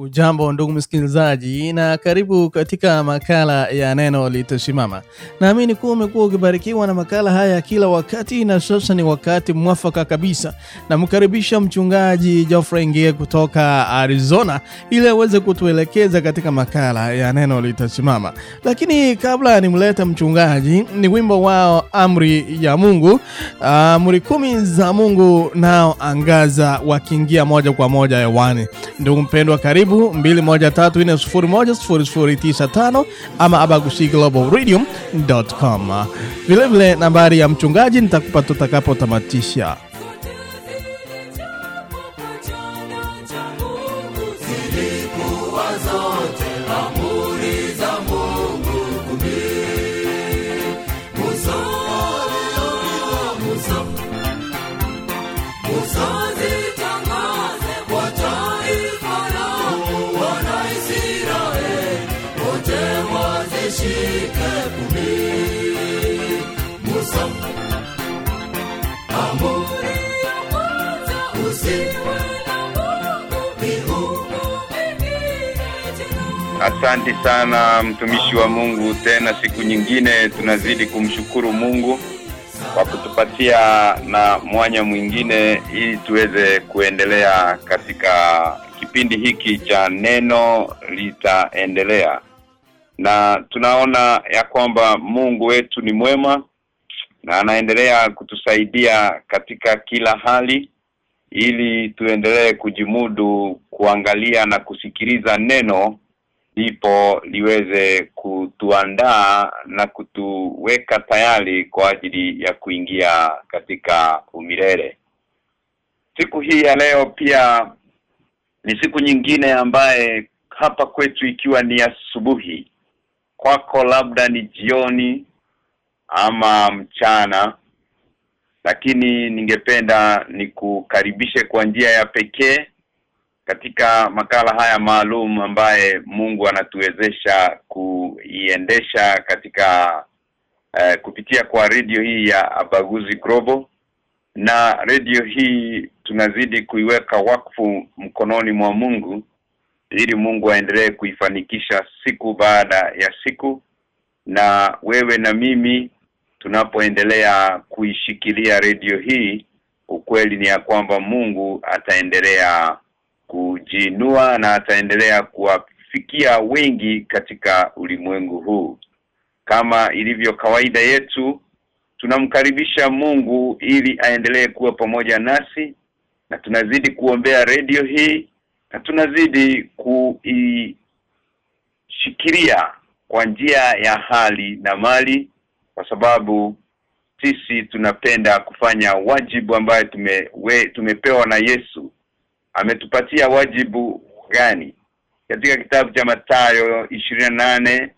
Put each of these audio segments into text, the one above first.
Ujambo ndugu msikilizaji na karibu katika makala ya neno litasimama. Naamini kuwa umekuwa ukibarikiwa na makala haya kila wakati na sasa ni wakati mwafaka kabisa. Namkaribisha mchungaji Geoffrey Ngie kutoka Arizona ili aweze kutuelekeza katika makala ya neno litasimama. Lakini kabla nimlete mchungaji, ni wimbo wao amri ya Mungu, amri kumi za Mungu nao angaza wakiingia moja kwa moja hewani. Ndugu mpendwa, karibu 213401095 ama abagusiglobalradio.com. Vilevile nambari ya mchungaji nitakupa tutakapotamatisha. Asante sana mtumishi wa Mungu, tena siku nyingine tunazidi kumshukuru Mungu kwa kutupatia na mwanya mwingine ili tuweze kuendelea katika kipindi hiki cha neno litaendelea. Na tunaona ya kwamba Mungu wetu ni mwema na anaendelea kutusaidia katika kila hali ili tuendelee kujimudu kuangalia na kusikiliza neno ndipo liweze kutuandaa na kutuweka tayari kwa ajili ya kuingia katika umilele. Siku hii ya leo pia ni siku nyingine ambaye hapa kwetu ikiwa ni asubuhi kwako labda ni jioni ama mchana lakini ningependa nikukaribishe kwa njia ya pekee katika makala haya maalum ambaye Mungu anatuwezesha kuiendesha katika uh, kupitia kwa redio hii ya Abaguzi Global. Na redio hii tunazidi kuiweka wakfu mkononi mwa Mungu ili Mungu aendelee kuifanikisha siku baada ya siku. Na wewe na mimi tunapoendelea kuishikilia redio hii ukweli ni ya kwamba Mungu ataendelea kujinua na ataendelea kuwafikia wengi katika ulimwengu huu. Kama ilivyo kawaida yetu tunamkaribisha Mungu ili aendelee kuwa pamoja nasi na tunazidi kuombea redio hii na tunazidi kuishikilia kwa njia ya hali na mali kwa sababu sisi tunapenda kufanya wajibu ambaye tume, tumepewa na Yesu ametupatia wajibu gani? Katika kitabu cha Mathayo 28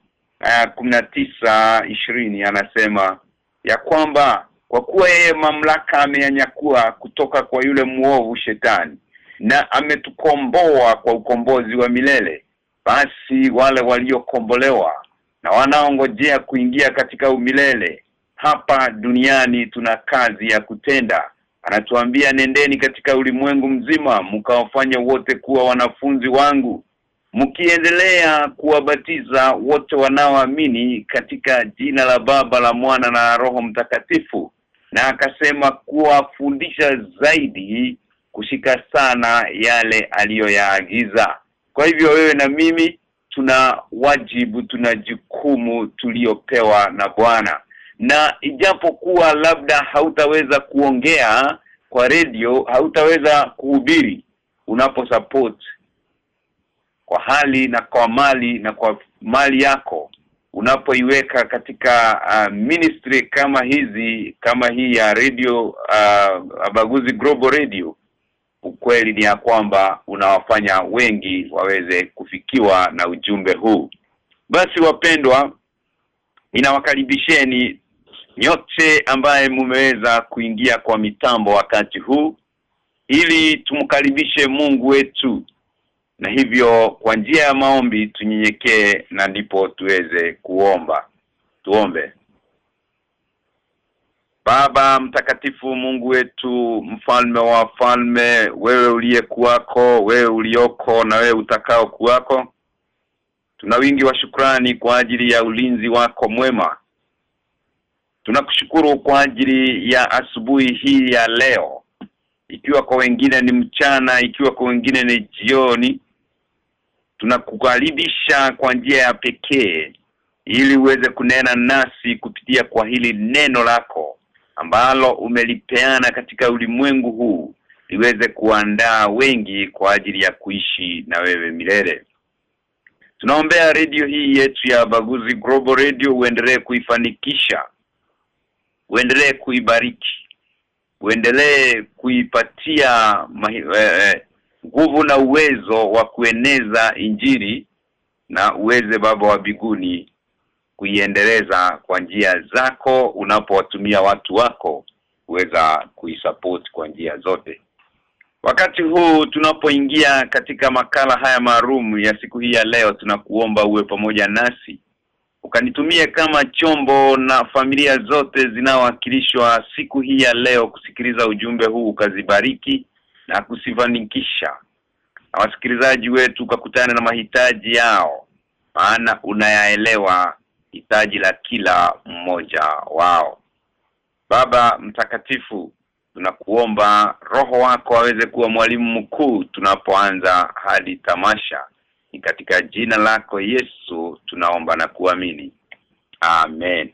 aya 19 20 anasema ya kwamba kwa kuwa yeye mamlaka ameyanyakua kutoka kwa yule muovu shetani na ametukomboa kwa ukombozi wa milele basi wale waliokombolewa na wanaongojea kuingia katika umilele hapa duniani tuna kazi ya kutenda anatuambia nendeni katika ulimwengu mzima mkawafanya wote kuwa wanafunzi wangu. Mkiendelea kuwabatiza wote wanaoamini katika jina la Baba la Mwana na Roho Mtakatifu. Na akasema kuwafundisha zaidi kushika sana yale aliyoyaagiza. Kwa hivyo wewe na mimi tuna wajibu tuna jukumu tuliopewa na Bwana na ijapokuwa labda hautaweza kuongea kwa redio hautaweza kuhubiri unapo support kwa hali na kwa mali na kwa mali yako unapoiweka katika uh, ministry kama hizi kama hii ya radio uh, Abaguzi Global Radio ukweli ni ya kwamba unawafanya wengi waweze kufikiwa na ujumbe huu. Basi wapendwa ninawakaribisheni nyote ambaye mumeweza kuingia kwa mitambo wakati huu ili tumkaribishe Mungu wetu. Na hivyo kwa njia ya maombi tunyenyekee na ndipo tuweze kuomba. Tuombe. Baba mtakatifu Mungu wetu mfalme wa falme wewe uliyekuwako wewe ulioko na wewe utakao kuwako Tuna wingi wa shukrani kwa ajili ya ulinzi wako mwema Tunakushukuru kwa ajili ya asubuhi hii ya leo. Ikiwa kwa wengine ni mchana ikiwa kwa wengine ni jioni tunakukaribisha kwa njia ya pekee ili uweze kunena nasi kupitia kwa hili neno lako ambalo umelipeana katika ulimwengu huu liweze kuandaa wengi kwa ajili ya kuishi na wewe milele. Tunaombea redio hii yetu ya Baguzi Global Radio uendelee kuifanikisha uendelee kuibariki. Uendelee kuipatia nguvu eh, na uwezo wa kueneza injiri na uweze baba wa biguni kuiendeleza kwa njia zako unapowatumia watu wako kuweza kuisupport kwa njia zote. Wakati huu tunapoingia katika makala haya maalum ya siku hii ya leo tunakuomba uwe pamoja nasi ukanitumie kama chombo na familia zote zinawakilishwa siku hii ya leo kusikiliza ujumbe huu ukazibariki na kusifanikisha. Na wasikilizaji wetu ukakutana na mahitaji yao maana unayaelewa hitaji la kila mmoja wao. Baba mtakatifu tunakuomba roho wako aweze kuwa mwalimu mkuu tunapoanza hadi tamasha ni katika jina lako Yesu tunaomba na kuamini. Amen.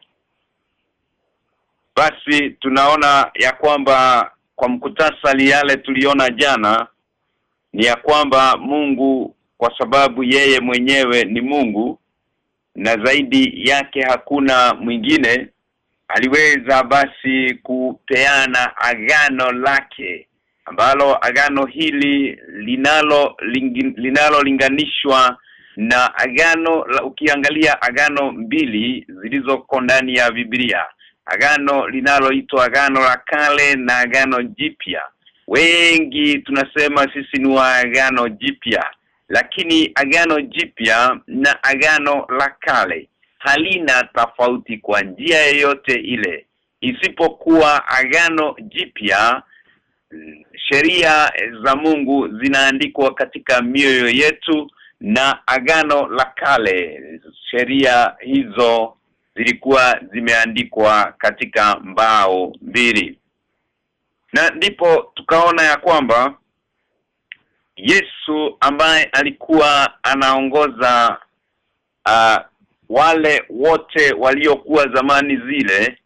Basi tunaona ya kwamba kwa mkutasali yale tuliona jana ni ya kwamba Mungu kwa sababu yeye mwenyewe ni Mungu na zaidi yake hakuna mwingine aliweza basi kupeana agano lake ambalo agano hili linalo linalolinganishwa na agano la, ukiangalia agano mbili zilizoko ndani ya Biblia. Agano linaloitwa agano la kale na agano jipya. Wengi tunasema sisi ni wa agano jipya lakini agano jipya na agano la kale halina tofauti kwa njia yoyote ile. Isipokuwa agano jipya sheria za Mungu zinaandikwa katika mioyo yetu na agano la kale. Sheria hizo zilikuwa zimeandikwa katika mbao mbili. Na ndipo tukaona ya kwamba Yesu ambaye alikuwa anaongoza uh, wale wote waliokuwa zamani zile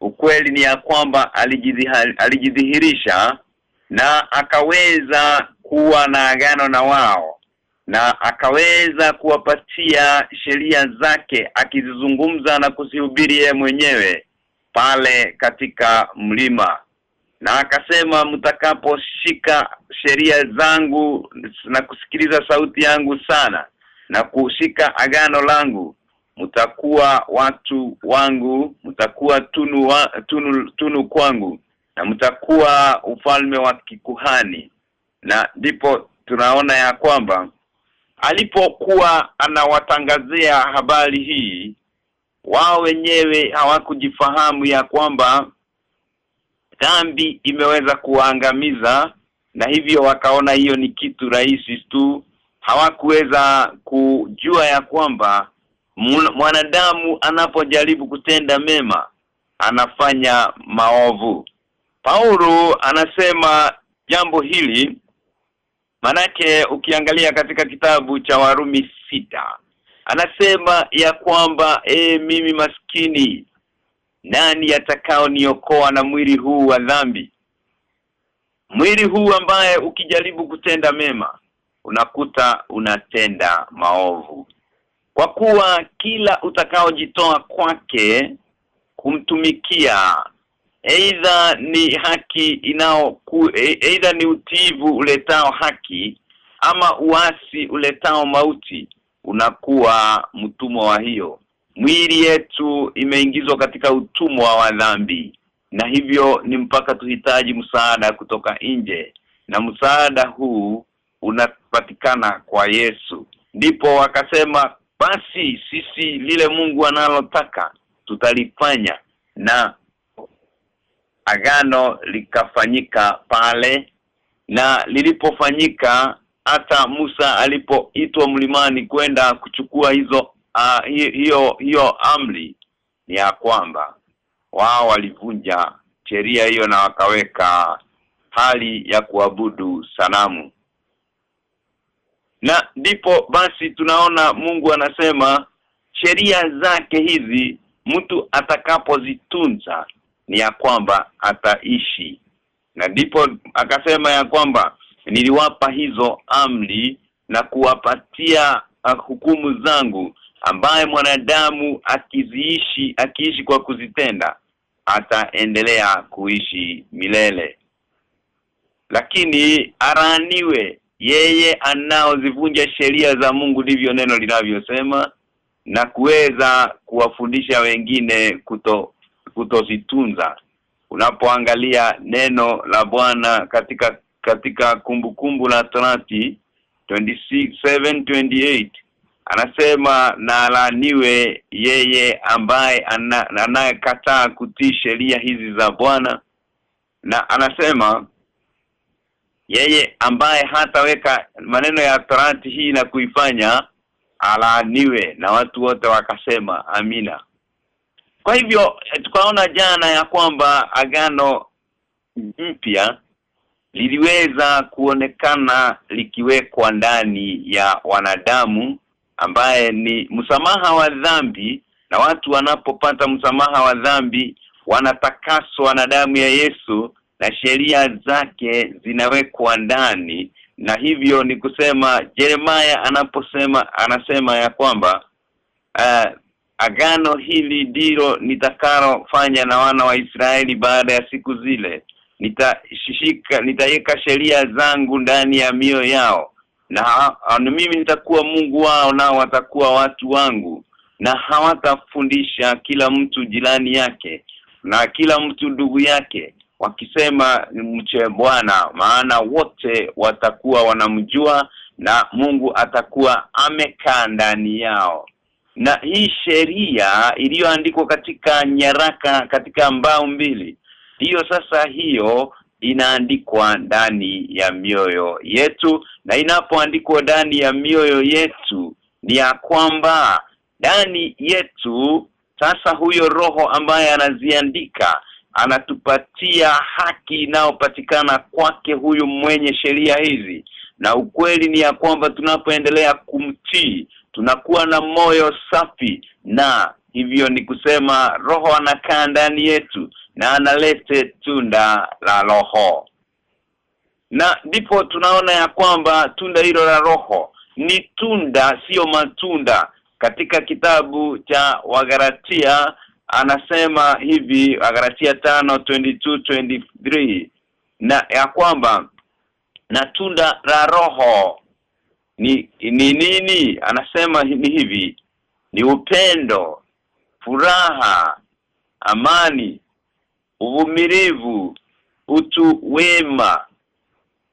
ukweli ni ya kwamba alijidhihirisha na akaweza kuwa na agano na wao na akaweza kuwapatia sheria zake akizizungumza na kuzihubiri yeye mwenyewe pale katika mlima. Na akasema mtakaposhika sheria zangu na kusikiliza sauti yangu sana na kushika agano langu mtakuwa watu wangu mtakuwa tunu, wa, tunu tunu kwangu na mtakuwa ufalme wa kikuhani. Na ndipo tunaona ya kwamba alipokuwa anawatangazia habari hii wao wenyewe hawakujifahamu ya kwamba dhambi imeweza kuwaangamiza na hivyo wakaona hiyo ni kitu rahisi tu. Hawakuweza kujua ya kwamba mwanadamu anapojaribu kutenda mema anafanya maovu. Paulo anasema jambo hili manake ukiangalia katika kitabu cha Warumi sita anasema ya kwamba e, mimi maskini nani atakao niokoa na mwili huu wa dhambi? Mwili huu ambaye ukijaribu kutenda mema unakuta unatenda maovu kwa kuwa kila utakaojitoa kwake kumtumikia aidha ni haki inao aidha ni utivu uletao haki ama uasi uletao mauti unakuwa mtumwa wa hiyo. Mwili yetu imeingizwa katika utumwa wa dhambi na hivyo ni mpaka tuhitaji msaada kutoka nje na msaada huu unapatikana kwa Yesu. Ndipo wakasema basi sisi lile Mungu analotaka tutalifanya na agano likafanyika pale na lilipofanyika hata Musa alipoitwa mlimani kwenda kuchukua hizo uh, hiyo hiyo amri ni ya kwamba wao walivunja sheria hiyo na wakaweka hali ya kuabudu sanamu na ndipo basi tunaona Mungu anasema sheria zake hizi mtu atakapozitunza ni ya kwamba ataishi. Na ndipo akasema ya kwamba niliwapa hizo amri na kuwapatia uh, hukumu zangu ambaye mwanadamu akiziishi akiishi kwa kuzitenda ataendelea kuishi milele. Lakini araniwe yeye anaozivunja sheria za Mungu ndivyo neno linavyosema na kuweza kuwafundisha wengine kuto kutozitunza. Unapoangalia neno la Bwana katika katika kumbukumbu la Torati 27:28 anasema na alaniwe yeye ambaye anayekataa kutii sheria hizi za Bwana. Na anasema yeye ambaye hataweka maneno ya Torati hii na kuifanya alaaniwe na watu wote wakasema amina. Kwa hivyo tukaona jana ya kwamba agano mpya liliweza kuonekana likiwekwa ndani ya wanadamu ambaye ni msamaha wa dhambi na watu wanapopata msamaha wa dhambi wanatakaswa na damu ya Yesu na sheria zake zinawekwa ndani na hivyo ni kusema Jeremaya anaposema anasema ya kwamba uh, agano hili ndilo nitakalofanya na wana wa Israeli baada ya siku zile. Nitashika nitaweka sheria zangu ndani ya mioyo yao na, mimi nitakuwa Mungu wao nao watakuwa watu wangu na hawatafundisha kila mtu jirani yake na kila mtu ndugu yake wakisema mche Bwana maana wote watakuwa wanamjua na Mungu atakuwa amekaa ndani yao. Na hii sheria iliyoandikwa katika nyaraka katika mbao mbili hiyo sasa hiyo inaandikwa ndani ya mioyo yetu. Na inapoandikwa ndani ya mioyo yetu ni ya kwamba ndani yetu sasa huyo roho ambaye anaziandika anatupatia haki inayopatikana kwake huyu mwenye sheria hizi. Na ukweli ni ya kwamba tunapoendelea kumtii tunakuwa na moyo safi na hivyo ni kusema roho anakaa ndani yetu na analete tunda la roho. Na ndipo tunaona ya kwamba tunda hilo la roho ni tunda sio matunda. Katika kitabu cha Wagalatia anasema hivi Wagalatia 5:22-23 na ya kwamba na tunda la roho ni ni nini? Anasema ni hivi ni upendo furaha amani uvumilivu utu wema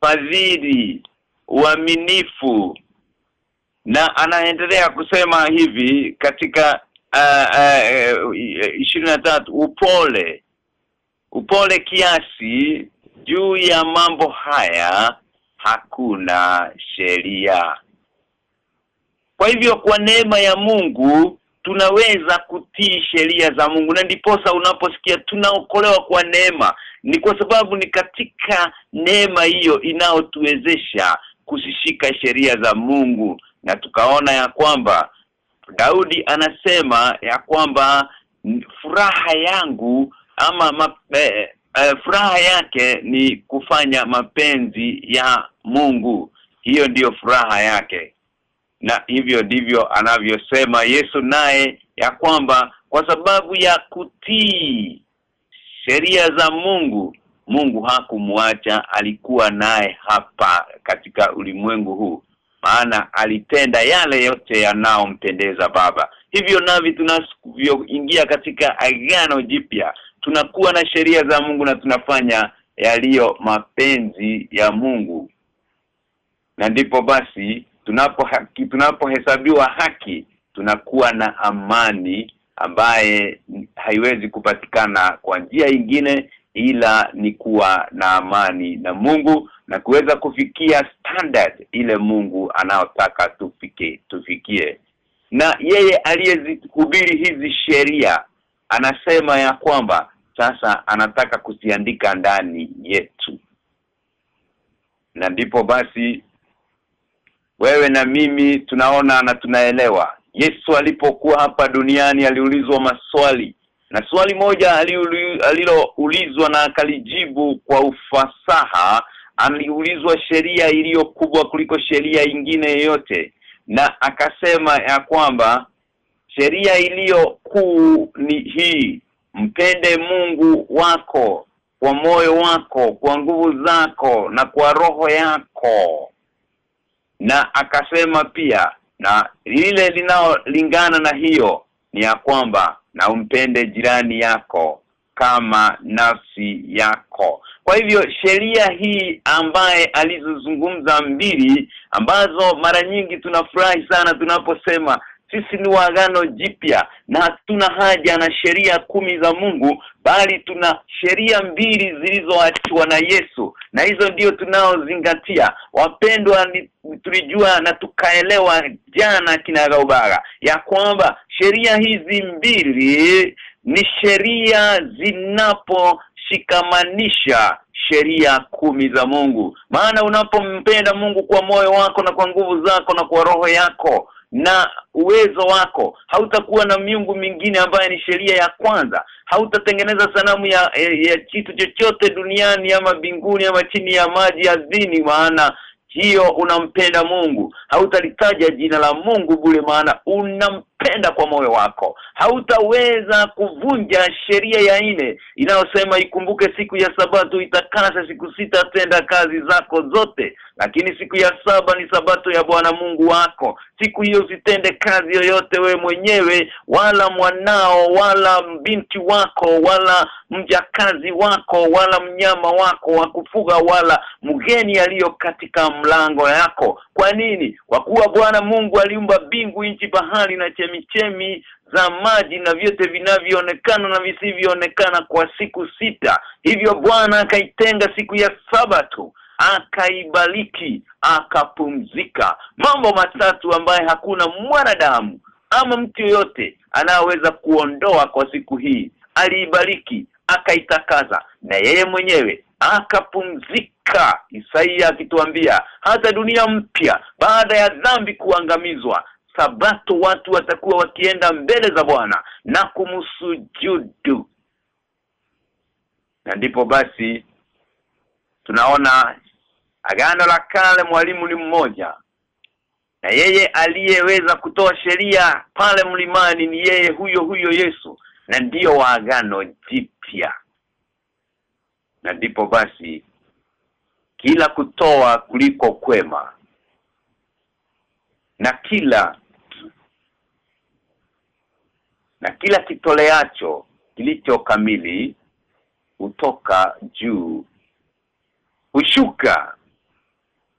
fadhili uaminifu. Na anaendelea kusema hivi katika ishirini uh, uh, tatu upole. Upole kiasi juu ya mambo haya hakuna sheria. Kwa hivyo kwa neema ya Mungu tunaweza kutii sheria za Mungu na ndiposa unaposikia tunaokolewa kwa neema. Ni kwa sababu ni katika neema hiyo inayotuwezesha kusishika sheria za Mungu na tukaona ya kwamba Daudi anasema ya kwamba furaha yangu ama ma, eh, eh, furaha yake ni kufanya mapenzi ya Mungu. Hiyo ndiyo furaha yake. Na hivyo ndivyo anavyosema Yesu naye ya kwamba kwa sababu ya kutii sheria za Mungu Mungu hakumwacha alikuwa naye hapa katika ulimwengu huu maana alitenda yale yote yanayomtendeza baba. Hivyo navi tunavyoingia katika agano jipya tunakuwa na sheria za Mungu na tunafanya yaliyo mapenzi ya Mungu. Na ndipo basi tunapo haki tunapohesabiwa haki tunakuwa na amani ambaye haiwezi kupatikana kwa njia ingine ila ni kuwa na amani na Mungu na kuweza kufikia standard ile Mungu anaotaka tufike tufikie. Na yeye aliyezihubiri hizi sheria anasema ya kwamba sasa anataka kuziandika ndani yetu. Na ndipo basi wewe na mimi tunaona na tunaelewa. Yesu alipokuwa hapa duniani aliulizwa maswali na swali moja aliloulizwa na akalijibu kwa ufasaha aliulizwa sheria iliyo kubwa kuliko sheria ingine yoyote na akasema ya kwamba sheria iliyo kuu ni hii mpende Mungu wako kwa moyo wako kwa nguvu zako na kwa roho yako. Na akasema pia na lile linalolingana na hiyo ni ya kwamba na umpende jirani yako kama nafsi yako. Kwa hivyo sheria hii ambaye alizozungumza mbili ambazo mara nyingi tunafurahi sana tunaposema sisi ni waagano jipya na hatuna haja na sheria kumi za Mungu bali tuna sheria mbili zilizoachwa na Yesu na hizo ndio tunaozingatia. Wapendwa tulijua na tukaelewa jana kinagaubaga ya kwamba sheria hizi mbili ni sheria zinaposhikamanisha sheria kumi za Mungu. Maana unapompenda Mungu kwa moyo wako na kwa nguvu zako na kwa roho yako na uwezo wako. Hautakuwa na miungu mingine ambayo ni sheria ya kwanza. Hautatengeneza sanamu ya, ya, ya kitu chochote duniani ama mbinguni ama chini ya maji ardhini maana hiyo unampenda Mungu. Hautalitaja jina la Mungu bure maana unampenda kwa moyo wako. Hautaweza kuvunja sheria ya nne inayosema ikumbuke siku ya sabato itakasa siku sita tenda kazi zako zote. Lakini siku ya saba ni sabato ya Bwana Mungu wako siku hiyo usitende kazi yoyote we mwenyewe wala mwanao wala binti wako wala mjakazi wako wala mnyama wako wa kufuga wala mgeni aliyo katika mlango yako. Kwa nini? Kwa kuwa Bwana Mungu aliumba bingu nchi bahari na chemichemi za maji na vyote vinavyoonekana na visivyoonekana kwa siku sita. Hivyo Bwana akaitenga siku ya sabato akaibaliki akapumzika. Mambo matatu ambaye hakuna mwanadamu ama mtu yoyote anaweza kuondoa kwa siku hii. Aliibariki akaitakaza na yeye mwenyewe akapumzika. Isaia akituambia hata dunia mpya baada ya dhambi kuangamizwa sabato watu watakuwa wakienda mbele za Bwana na kumsujudu. Na ndipo basi tunaona agano la kale mwalimu ni mmoja. Na yeye aliyeweza kutoa sheria pale mlimani ni yeye huyo huyo Yesu. Na ndiyo wa agano jipya. Na ndipo basi kila kutoa kuliko kwema. Na kila na kila kitoleacho kilicho kamili hutoka juu. Hushuka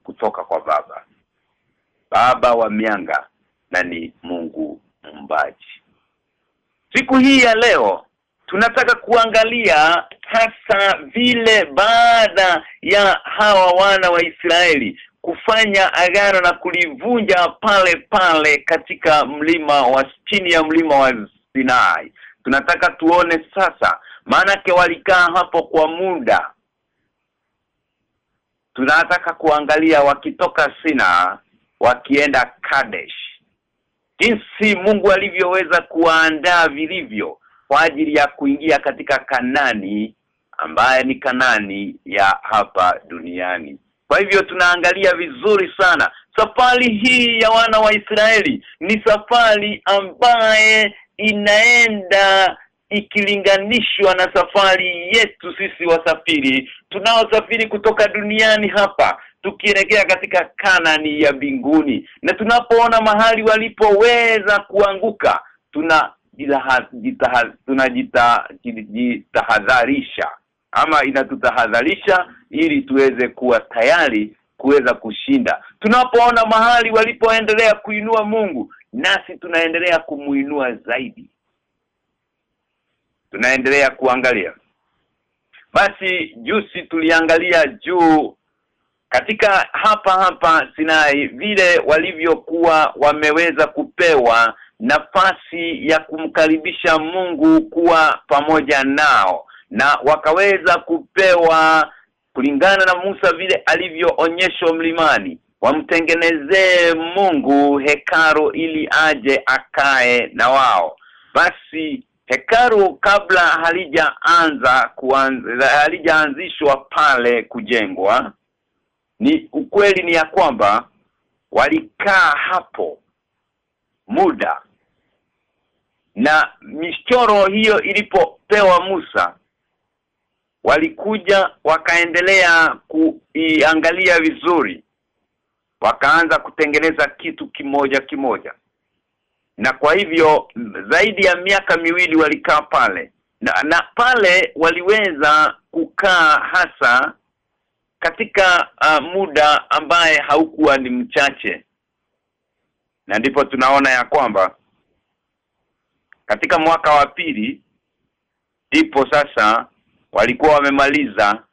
kutoka kwa baba. Baba wa mianga na ni Mungu mbaji siku hii ya leo tunataka kuangalia hasa vile baada ya hawa wana wa Israeli kufanya agano na kulivunja pale pale katika mlima wa chini ya mlima wa Sinai. Tunataka tuone sasa maanake walikaa hapo kwa muda tunataka kuangalia wakitoka Sina wakienda Kadesh. Jinsi Mungu alivyoweza kuwaandaa vilivyo kwa ajili ya kuingia katika Kanani ambaye ni Kanani ya hapa duniani. Kwa hivyo tunaangalia vizuri sana safari hii ya wana wa Israeli ni safari ambaye inaenda ikilinganishwa na safari yetu sisi wasafiri tunaosafiri kutoka duniani hapa tukielekea katika Kanani ya mbinguni. Na tunapoona mahali walipoweza kuanguka tuna tunajitahadharisha ama inatutahadharisha ili tuweze kuwa tayari kuweza kushinda. Tunapoona mahali walipoendelea kuinua Mungu nasi tunaendelea kumuinua zaidi tunaendelea kuangalia. Basi jusi tuliangalia juu katika hapa hapa Sinai vile walivyokuwa wameweza kupewa nafasi ya kumkaribisha Mungu kuwa pamoja nao na wakaweza kupewa kulingana na Musa vile alivyoonyeshwa mlimani wamtengenezee Mungu hekaro ili aje akae na wao. Basi hekaru kabla halijaanza kuanza halijaanzishwa pale kujengwa ni ukweli ni ya kwamba walikaa hapo muda. Na michoro hiyo ilipopewa Musa walikuja wakaendelea kuiangalia vizuri wakaanza kutengeneza kitu kimoja kimoja na kwa hivyo zaidi ya miaka miwili walikaa pale. Na, na pale waliweza kukaa hasa katika uh, muda ambaye haukuwa ni mchache. Na ndipo tunaona ya kwamba katika mwaka wa pili ndipo sasa walikuwa wamemaliza.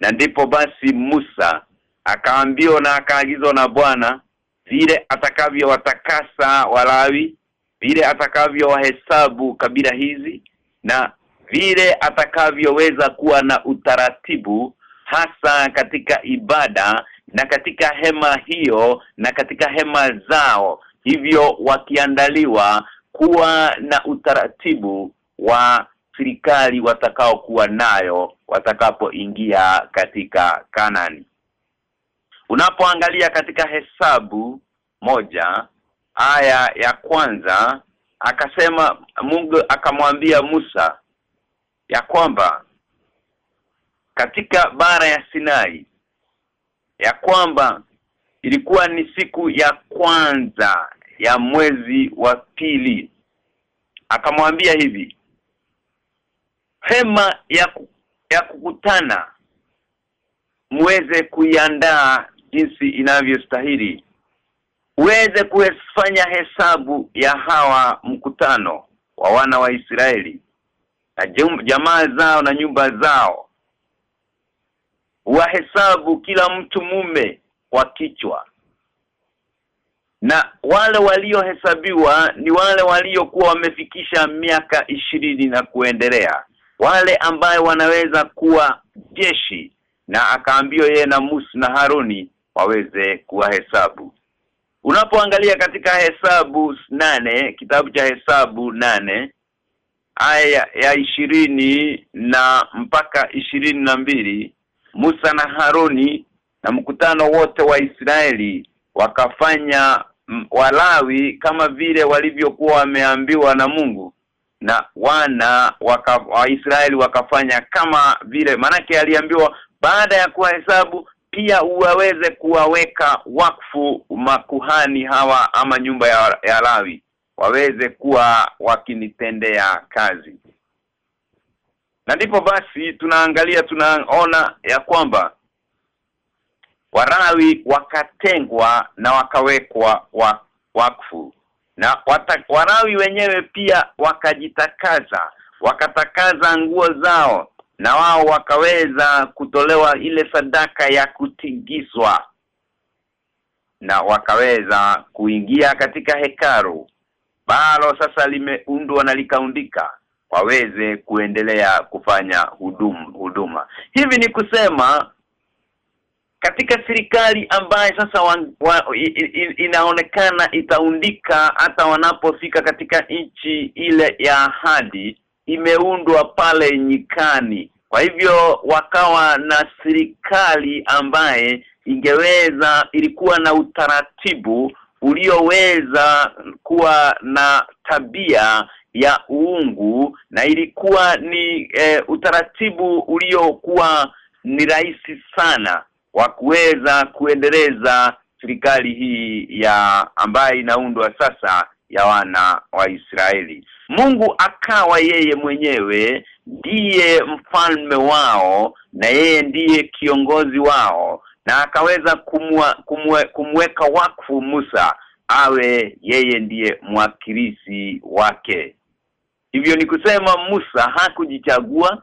Na ndipo basi Musa akaambiwa na akaagizwa na Bwana vile atakavyowatakasa Walawi vile atakavyowahesabu kabila hizi na vile atakavyoweza kuwa na utaratibu hasa katika ibada na katika hema hiyo na katika hema zao. Hivyo wakiandaliwa kuwa na utaratibu wa serikali watakao kuwa nayo watakapoingia katika Kanani. Unapoangalia katika hesabu moja aya ya kwanza akasema Mungu akamwambia Musa ya kwamba katika bara ya Sinai ya kwamba ilikuwa ni siku ya kwanza ya mwezi wa pili. Akamwambia hivi hema ya ya kukutana muweze kuiandaa jinsi inavyostahili uweze kufanya hesabu ya hawa mkutano wa wana wa Israeli na jamaa zao na nyumba zao. Wahesabu kila mtu mume kwa kichwa. Na wale waliohesabiwa ni wale waliokuwa wamefikisha miaka ishirini na kuendelea. Wale ambaye wanaweza kuwa jeshi na akaambiwa yeye na Musa na Haruni waweze kuwahesabu Unapoangalia katika hesabu nane kitabu cha hesabu nane aya ya ishirini na mpaka ishirini na mbili Musa na Haroni na mkutano wote wa Israeli wakafanya Walawi kama vile walivyokuwa wameambiwa na Mungu. Na wana waka, wa Israeli wakafanya kama vile manake aliambiwa baada ya kuhesabu pia uwaweze kuwaweka wakfu makuhani hawa ama nyumba ya, ya Lawi. Waweze kuwa wakinitendea kazi. Na ndipo basi tunaangalia tunaona ya kwamba Warawi wakatengwa na wakawekwa wa, wakfu. Na wata, Warawi wenyewe pia wakajitakaza wakatakaza nguo zao na wao wakaweza kutolewa ile sadaka ya kutingizwa. Na wakaweza kuingia katika hekaru balo sasa limeundwa na likaundika waweze kuendelea kufanya hudum, huduma. Hivi ni kusema katika serikali ambaye sasa wa, wa, inaonekana itaundika hata wanapofika katika nchi ile ya ahadi imeundwa pale nyikani. Kwa hivyo wakawa na serikali ambaye ingeweza ilikuwa na utaratibu ulioweza kuwa na tabia ya uungu na ilikuwa ni e, utaratibu uliokuwa ni rahisi sana wa kuweza kuendeleza serikali hii ya ambaye inaundwa sasa ya wana wa Israeli Mungu akawa yeye mwenyewe ndiye mfalme wao na yeye ndiye kiongozi wao na akaweza kumwa, kumwe, kumweka wakfu Musa awe yeye ndiye mwakilishi wake. Hivyo ni kusema Musa hakujichagua.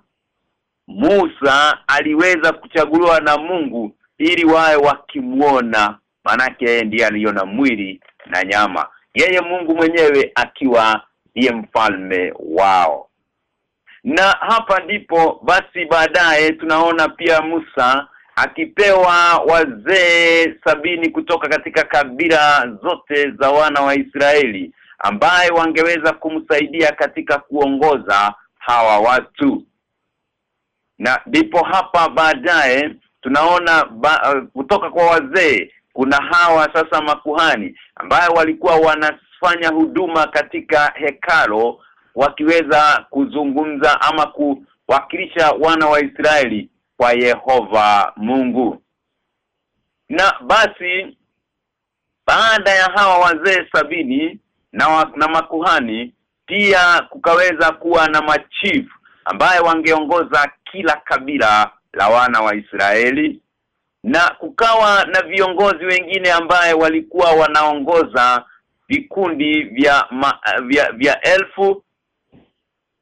Musa aliweza kuchaguliwa na Mungu ili wawe wakimuona manake yeye ndiye aliona mwili na nyama. Yeye Mungu mwenyewe akiwa ndiye mfalme wao. Na hapa ndipo basi baadaye tunaona pia Musa akipewa wazee sabini kutoka katika kabila zote za wana wa Israeli ambaye wangeweza kumsaidia katika kuongoza hawa watu. Na ndipo hapa baadaye tunaona ba, uh, kutoka kwa wazee kuna hawa sasa makuhani ambaye walikuwa wanafanya huduma katika hekalo wakiweza kuzungumza ama kuwakilisha wana wa Israeli kwa Yehova Mungu. Na basi baada ya hawa wazee sabini na, wa, na makuhani pia kukaweza kuwa na machifu ambaye wangeongoza kila kabila la wana wa Israeli. Na kukawa na viongozi wengine ambaye walikuwa wanaongoza vikundi vya ma, vya, vya elfu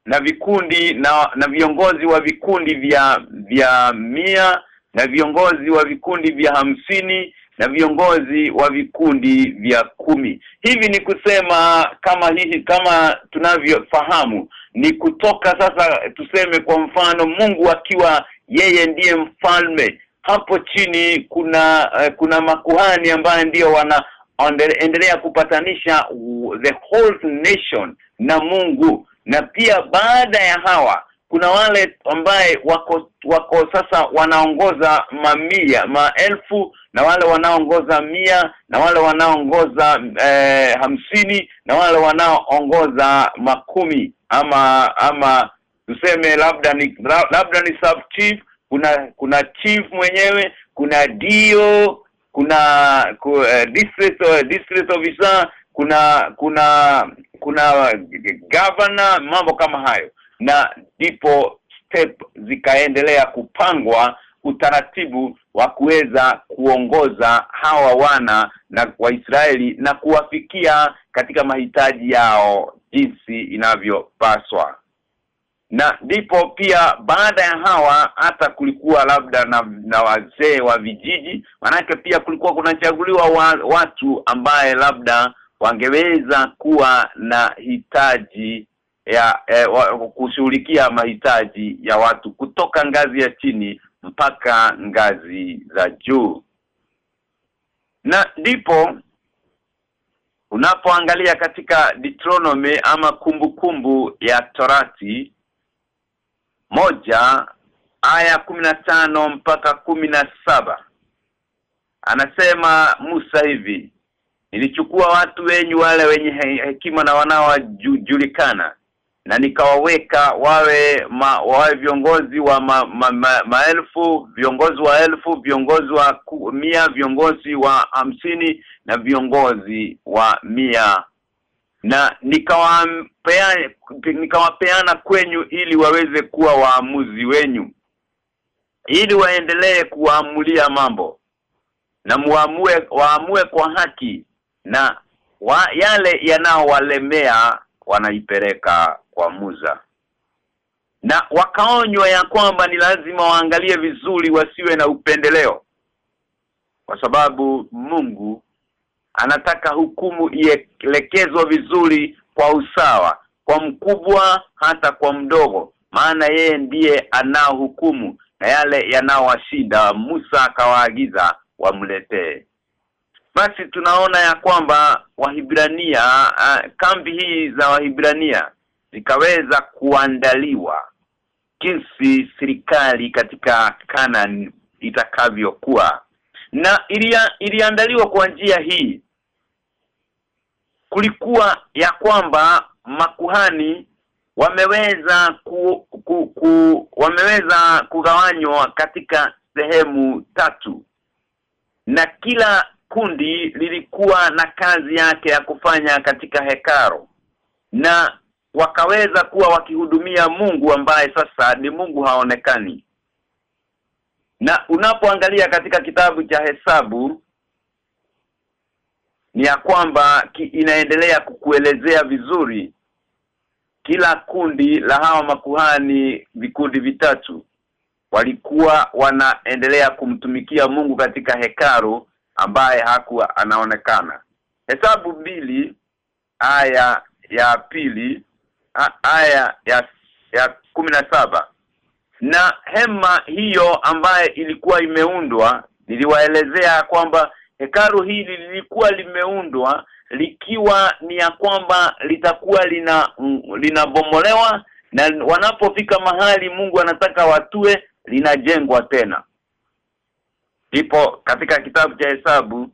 na vikundi na na viongozi wa vikundi vya vya mia na viongozi wa vikundi vya hamsini na viongozi wa vikundi vya kumi. Hivi ni kusema kama hii kama tunavyofahamu ni kutoka sasa tuseme kwa mfano Mungu akiwa yeye ndiye mfalme. Hapo chini kuna uh, kuna makuhani ambaye ndio wana endelea kupatanisha the whole nation na Mungu. Na pia baada ya hawa kuna wale ambaye wako wako sasa wanaongoza mamia maelfu na wale wanaongoza mia na wale wanaongoza eh, hamsini na wale wanaoongoza makumi ama ama tuseme labda ni labda ni sub chief kuna kuna chief mwenyewe kuna dio kuna ku, uh, district uh, district officer kuna kuna kuna governor mambo kama hayo. Na ndipo step zikaendelea kupangwa utaratibu wa kuweza kuongoza hawa wana na Waisraeli na kuwafikia katika mahitaji yao jinsi inavyopaswa na ndipo pia baada ya hawa hata kulikuwa labda na, na wazee wa vijiji manake pia kulikuwa kunachaguliwa wa, watu ambaye labda wangeweza kuwa na hitaji ya eh, kushughulikia mahitaji ya watu kutoka ngazi ya chini mpaka ngazi za juu. Na ndipo unapoangalia katika Deuteronomy ama kumbukumbu kumbu ya Torati moja aya tano mpaka kumi na saba anasema Musa hivi nilichukua watu wenyu wale wenye hekima na wanaojulikana na nikawaweka wawe ma, wawe viongozi wa ma, ma, ma, maelfu viongozi wa elfu viongozi wa ku, mia viongozi wa hamsini na viongozi wa mia na nikawapeana nikawapeana kwenyu ili waweze kuwa waamuzi wenyu. Ili waendelee kuwaamulia mambo. Na muamue waamue kwa haki. Na wa, yale yanaowalemea wanaipeleka kwa muza na wakaonywa ya kwamba ni lazima waangalie vizuri wasiwe na upendeleo. Kwa sababu Mungu anataka hukumu ielekezwe vizuri kwa usawa kwa mkubwa hata kwa mdogo. Maana yeye ndiye anao hukumu na yale yanaowashinda Musa akawaagiza wamletee. Basi tunaona ya kwamba wahibrania uh, kambi hii za wahibrania zikaweza kuandaliwa kinsi serikali katika Canaan itakavyokuwa. Na ilia, iliandaliwa kwa njia hii kulikuwa ya kwamba makuhani wameweza ku, ku, ku wameweza kugawanywa katika sehemu tatu. Na kila kundi lilikuwa na kazi yake ya kufanya katika hekaro na wakaweza kuwa wakihudumia Mungu ambaye sasa ni Mungu haonekani. Na unapoangalia katika kitabu cha hesabu ni ya kwamba ki, inaendelea kukuelezea vizuri kila kundi la hawa makuhani vikundi vitatu walikuwa wanaendelea kumtumikia Mungu katika hekaru ambaye hakuwa anaonekana. Hesabu mbili aya ya pili aya ya ya saba. Na hema hiyo ambaye ilikuwa imeundwa niliwaelezea kwamba hekaru hili lilikuwa limeundwa likiwa ni ya kwamba litakuwa lina linabomolewa na wanapofika mahali Mungu anataka watue linajengwa tena. Ndipo katika kitabu cha hesabu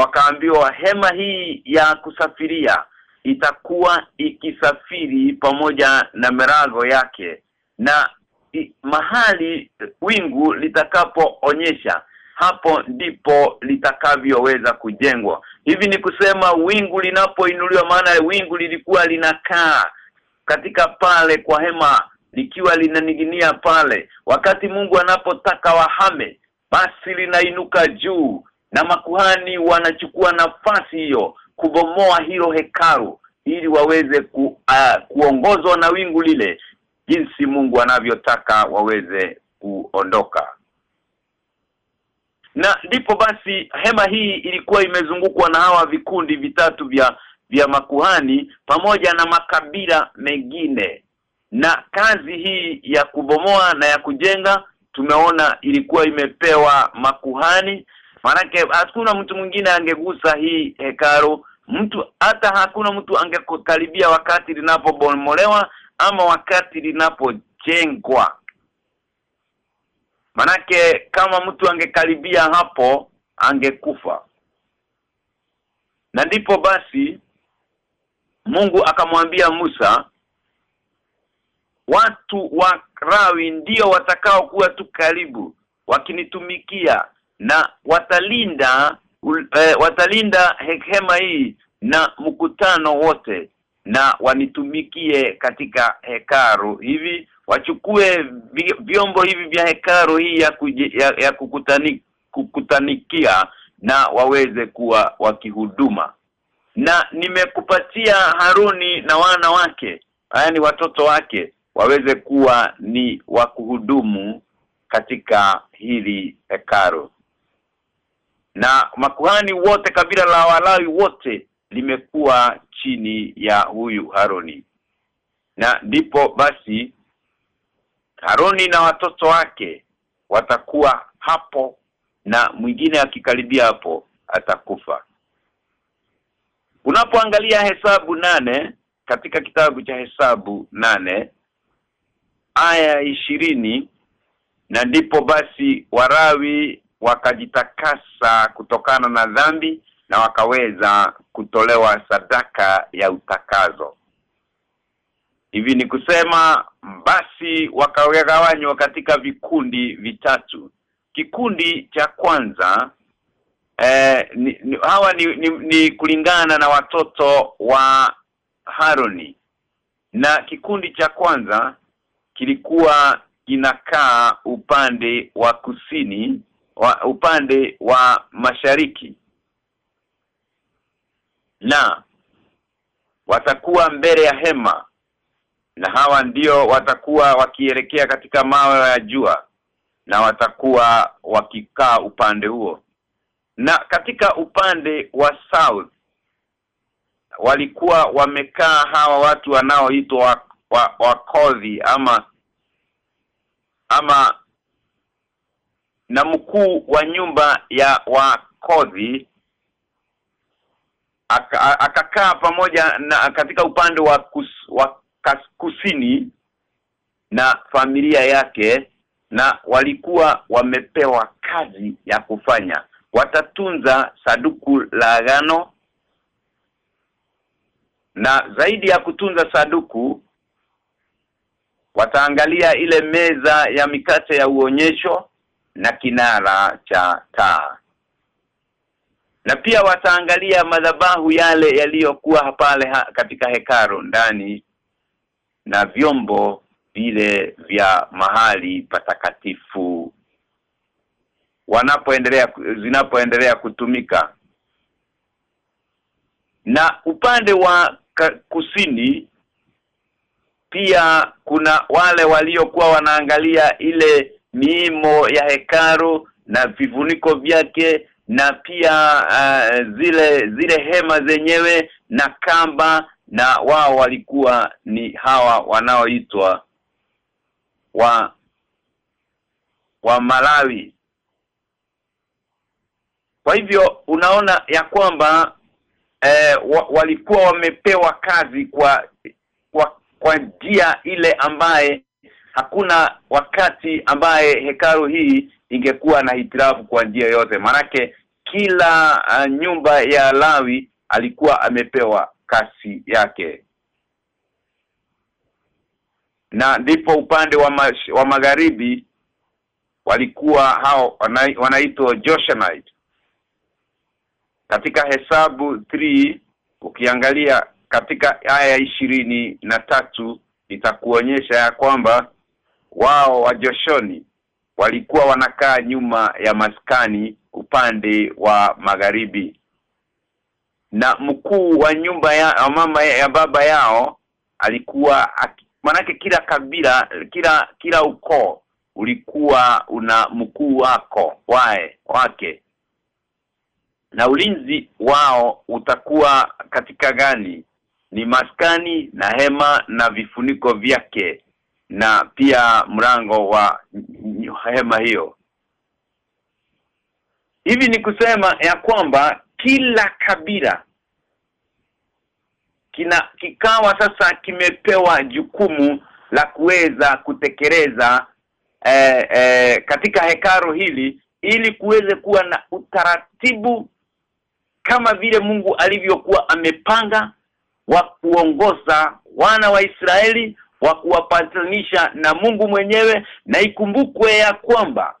wakaambiwa hema hii ya kusafiria itakuwa ikisafiri pamoja na merago yake na i, mahali wingu litakapoonyesha hapo ndipo litakavyoweza kujengwa. Hivi ni kusema wingu linapoinuliwa maana wingu lilikuwa linakaa katika pale kwa hema likiwa linaninginia pale. Wakati Mungu anapotaka wahame basi linainuka juu na makuhani wanachukua nafasi hiyo kubomoa hilo hekaru ili waweze ku, uh, kuongozwa na wingu lile jinsi Mungu anavyotaka waweze kuondoka na ndipo basi hema hii ilikuwa imezungukwa na hawa vikundi vitatu vya vya makuhani pamoja na makabila mengine. Na kazi hii ya kubomoa na ya kujenga tumeona ilikuwa imepewa makuhani. Manake hakuna mtu mwingine angegusa hii hekaru mtu hata hakuna mtu angekaribia wakati linapobomolewa ama wakati linapojengwa Manake kama mtu angekaribia hapo angekufa. Na ndipo basi Mungu akamwambia Musa watu wa Rawi ndio watakao kuwa tu karibu wakinitumikia na watalinda e, watalinda hekema hii na mkutano wote na wanitumikie katika hekaru hivi wachukue vyombo hivi vya hekaru hii ya, kuji, ya, ya kukutani, kukutanikia na waweze kuwa wakihuduma. Na nimekupatia Haruni na wana wake yaani watoto wake waweze kuwa ni wakuhudumu katika hili hekaru na makuhani wote kabila la Walawi wote limekuwa chini ya huyu Haroni na ndipo basi Haroni na watoto wake watakuwa hapo na mwingine akikaribia hapo atakufa. Unapoangalia hesabu nane katika kitabu cha hesabu nane aya ishirini na ndipo basi warawi wakajitakasa kutokana na dhambi na wakaweza kutolewa sadaka ya utakazo hivi ni kusema basi wakagawanywa katika vikundi vitatu. Kikundi cha kwanza eh, ni, ni, hawa ni, ni, ni kulingana na watoto wa Haroni. Na kikundi cha kwanza kilikuwa inakaa upande wa kusini wa upande wa mashariki. Na watakuwa mbele ya hema na hawa ndio watakuwa wakielekea katika mawe ya jua na watakuwa wakikaa upande huo. Na katika upande wa south walikuwa wamekaa hawa watu wanaoitwa wakodhi wa, wa ama ama na mkuu wa nyumba ya wakodhi akakaa aka pamoja na katika upande wa, kus, wa kusini na familia yake na walikuwa wamepewa kazi ya kufanya. Watatunza saduku la agano na zaidi ya kutunza saduku wataangalia ile meza ya mikate ya uonyesho na kinara cha taa. Na pia wataangalia madhabahu yale yaliyokuwa pale katika hekaru ndani na vyombo vile vya mahali patakatifu. Wanapoendelea zinapoendelea kutumika. Na upande wa kusini pia kuna wale waliokuwa wanaangalia ile miimo ya hekaru na vivuniko vyake na pia uh, zile zile hema zenyewe na kamba na wao walikuwa ni hawa wanaoitwa wa wa Malawi. Kwa hivyo unaona ya kwamba eh, wa, walikuwa wamepewa kazi kwa kwa kwa njia ile ambaye hakuna wakati ambaye hekalu hii ingekuwa na hitirafu kwa njia yote manake kila uh, nyumba ya Lawi alikuwa amepewa kasi yake. Na ndipo upande wa, mash, wa magharibi walikuwa hao wana, wanaitwa Joshanite. Katika hesabu 3 ukiangalia katika aya ishirini na tatu itakuonyesha ya kwamba wao wa Joshoni walikuwa wanakaa nyuma ya maskani upande wa magharibi na mkuu wa nyumba ya mama ya baba yao alikuwa manake kila kabila kila kila ukoo ulikuwa una mkuu wako wae wake. Na ulinzi wao utakuwa katika gani? Ni maskani na hema na vifuniko vyake na pia mlango wa hema hiyo. Hivi ni kusema ya kwamba kila kabila kina kikawa sasa kimepewa jukumu la kuweza kutekeleza eh, eh, katika hekaru hili ili kuweze kuwa na utaratibu kama vile Mungu alivyokuwa amepanga wa kuongoza wana wa Israeli wa kuwapatanisha na Mungu mwenyewe. Na ikumbukwe ya kwamba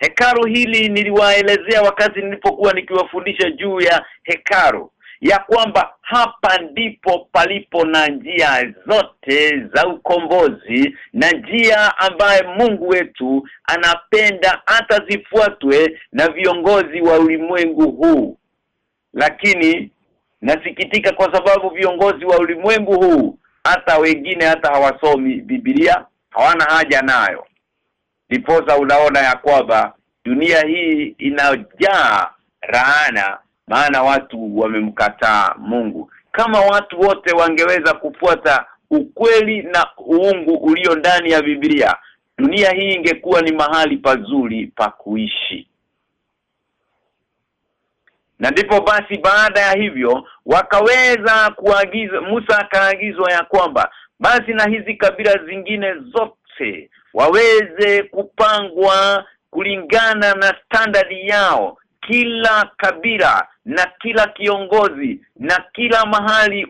hekaru hili niliwaelezea wakati nilipokuwa nikiwafundisha juu ya hekaru ya kwamba hapa ndipo palipo na njia zote za ukombozi na njia ambaye Mungu wetu anapenda hata zifuatwe na viongozi wa ulimwengu huu. Lakini nasikitika kwa sababu viongozi wa ulimwengu huu hata wengine hata hawasomi Biblia hawana haja nayo ndiposa unaona ya kwamba dunia hii inajaa raana maana watu wamemkataa Mungu. Kama watu wote wangeweza kufuata ukweli na uungu ulio ndani ya Biblia dunia hii ingekuwa ni mahali pazuri pa kuishi. Na ndipo basi baada ya hivyo wakaweza kuagiza Musa akaagizwa ya kwamba basi na hizi kabila zingine zote waweze kupangwa kulingana na standardi yao kila kabila na kila kiongozi na kila mahali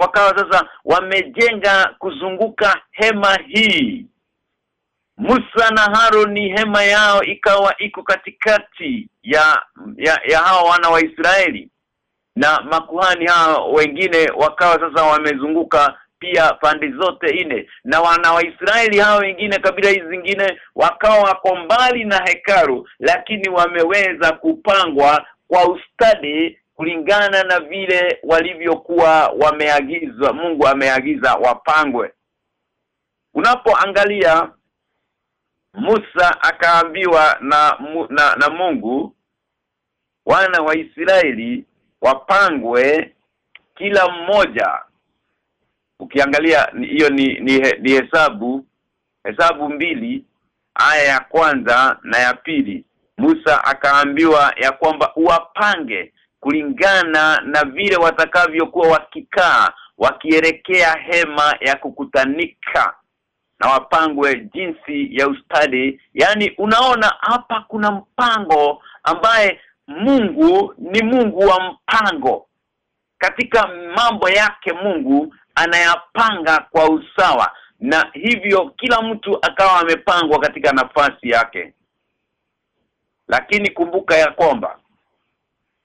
wakawa sasa wamejenga kuzunguka hema hii. Musa na Haruni hema yao ikawa iko katikati ya ya, ya hao wana wa Israeli. Na makuhani hao wengine wakawa sasa wamezunguka pia pande zote ine na wana waisraeli hao wengine kabila hizi zingine wakawa wako mbali na hekaru lakini wameweza kupangwa kwa ustadi kulingana na vile walivyokuwa wameagizwa Mungu ameagiza wapangwe. Unapoangalia Musa akaambiwa na, na na Mungu wana wa Israeli wapangwe kila mmoja ukiangalia hiyo ni, ni ni hesabu hesabu mbili aya ya kwanza na ya pili. Musa akaambiwa ya kwamba uwapange kulingana na vile watakavyokuwa wakikaa wakielekea hema ya kukutanika. Na wapangwe jinsi ya ustadi. Yani unaona hapa kuna mpango ambaye Mungu ni Mungu wa mpango. Katika mambo yake Mungu anayapanga kwa usawa na hivyo kila mtu akawa amepangwa katika nafasi yake. Lakini kumbuka ya kwamba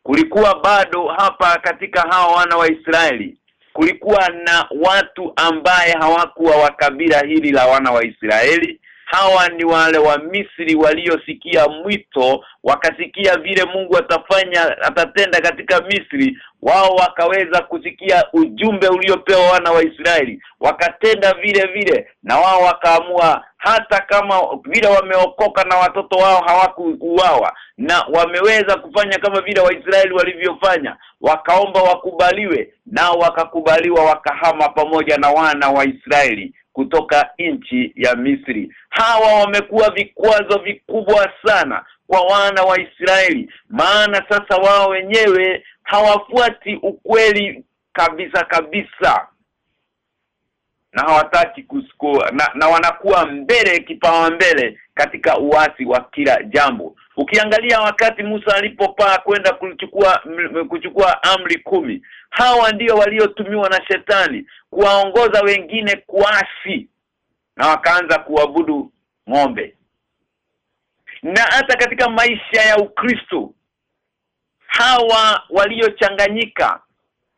kulikuwa bado hapa katika hawa wana wa Israeli kulikuwa na watu ambaye hawakuwa wa kabila hili la wana wa Israeli hawa ni wale wa Misri waliosikia mwito wakasikia vile Mungu atafanya atatenda katika Misri. Wao wakaweza kusikia ujumbe uliopewa wana wa Israeli wakatenda vile vile na wao wakaamua hata kama vile wameokoka na watoto wao hawakuuawa na wameweza kufanya kama vile Waisraeli walivyofanya. Wakaomba wakubaliwe nao wakakubaliwa wakahama pamoja na wana wa Israeli kutoka nchi ya Misri. Hawa wamekuwa vikwazo vikubwa sana kwa wana wa Israeli. Maana sasa wao wenyewe hawafuati ukweli kabisa kabisa na hawataki kusko na, na wanakuwa mbele kipawa mbele katika uasi wa kila jambo. Ukiangalia wakati Musa alipopaa kwenda kuchukua kuchukua amri kumi hawa ndio waliotumiwa na shetani kuwaongoza wengine kuasi na wakaanza kuabudu ng'ombe. Na hata katika maisha ya Ukristo hawa waliochanganyika